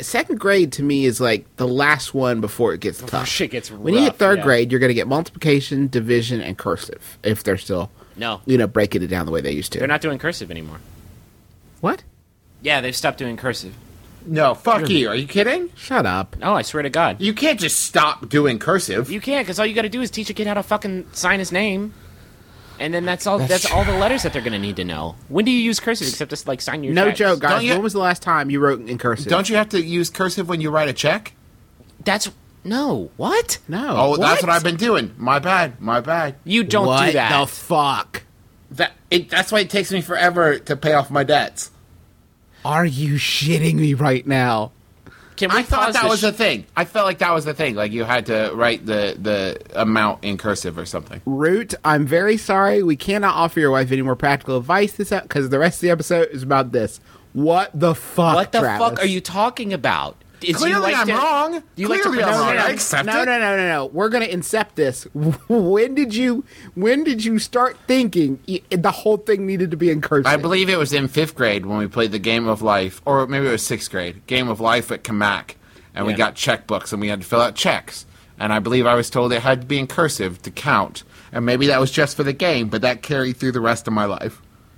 second grade to me is like the last one before it gets tough. shit gets when you hit third yeah. grade, you're going to get multiplication, division, and cursive if they're still No, you know breaking it down the way they used to. they're not doing cursive anymore. What? Yeah, they've stopped doing cursive. No, fuck you. Are you kidding? Shut up. Oh, I swear to God. You can't just stop doing cursive. You can't, because all you got to do is teach a kid how to fucking sign his name, and then that's all. That's, all the letters that they're gonna need to know. When do you use cursive except to like sign your? No checks? joke, guys. You- when was the last time you wrote in cursive? Don't you have to use cursive when you write a check? That's no. What? No. Oh, that's what I've been doing. My bad. My bad. You don't what do that. the fuck? That it, that's why it takes me forever to pay off my debts. Are you shitting me right now? Can we I thought that was sh- the thing. I felt like that was the thing. Like you had to write the the amount in cursive or something. Root, I'm very sorry. We cannot offer your wife any more practical advice this because the rest of the episode is about this. What the fuck? What the Travis? fuck are you talking about? Is you Clearly, like I'm to- wrong. You like to Clearly, I'm pretend- wrong. No, I no, accept no, it. no, no, no, no. We're gonna incept this. when did you? When did you start thinking the whole thing needed to be in cursive? I believe it was in fifth grade when we played the game of life, or maybe it was sixth grade. Game of life at Kamak, and we got checkbooks and we had to fill out checks. And I believe I was told it had to be in cursive to count. And maybe that was just for the game, but that carried through the rest of my life.